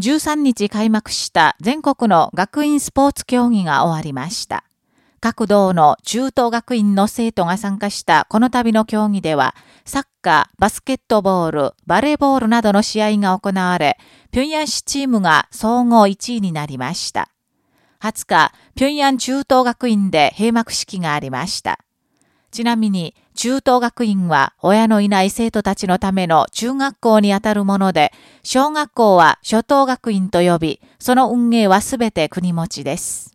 13日開幕した全国の学院スポーツ競技が終わりました。各道の中等学院の生徒が参加したこの度の競技では、サッカー、バスケットボール、バレーボールなどの試合が行われ、平壌市チームが総合1位になりました。20日、平壌中等学院で閉幕式がありました。ちなみに、中等学院は親のいない生徒たちのための中学校にあたるもので、小学校は初等学院と呼び、その運営はすべて国持ちです。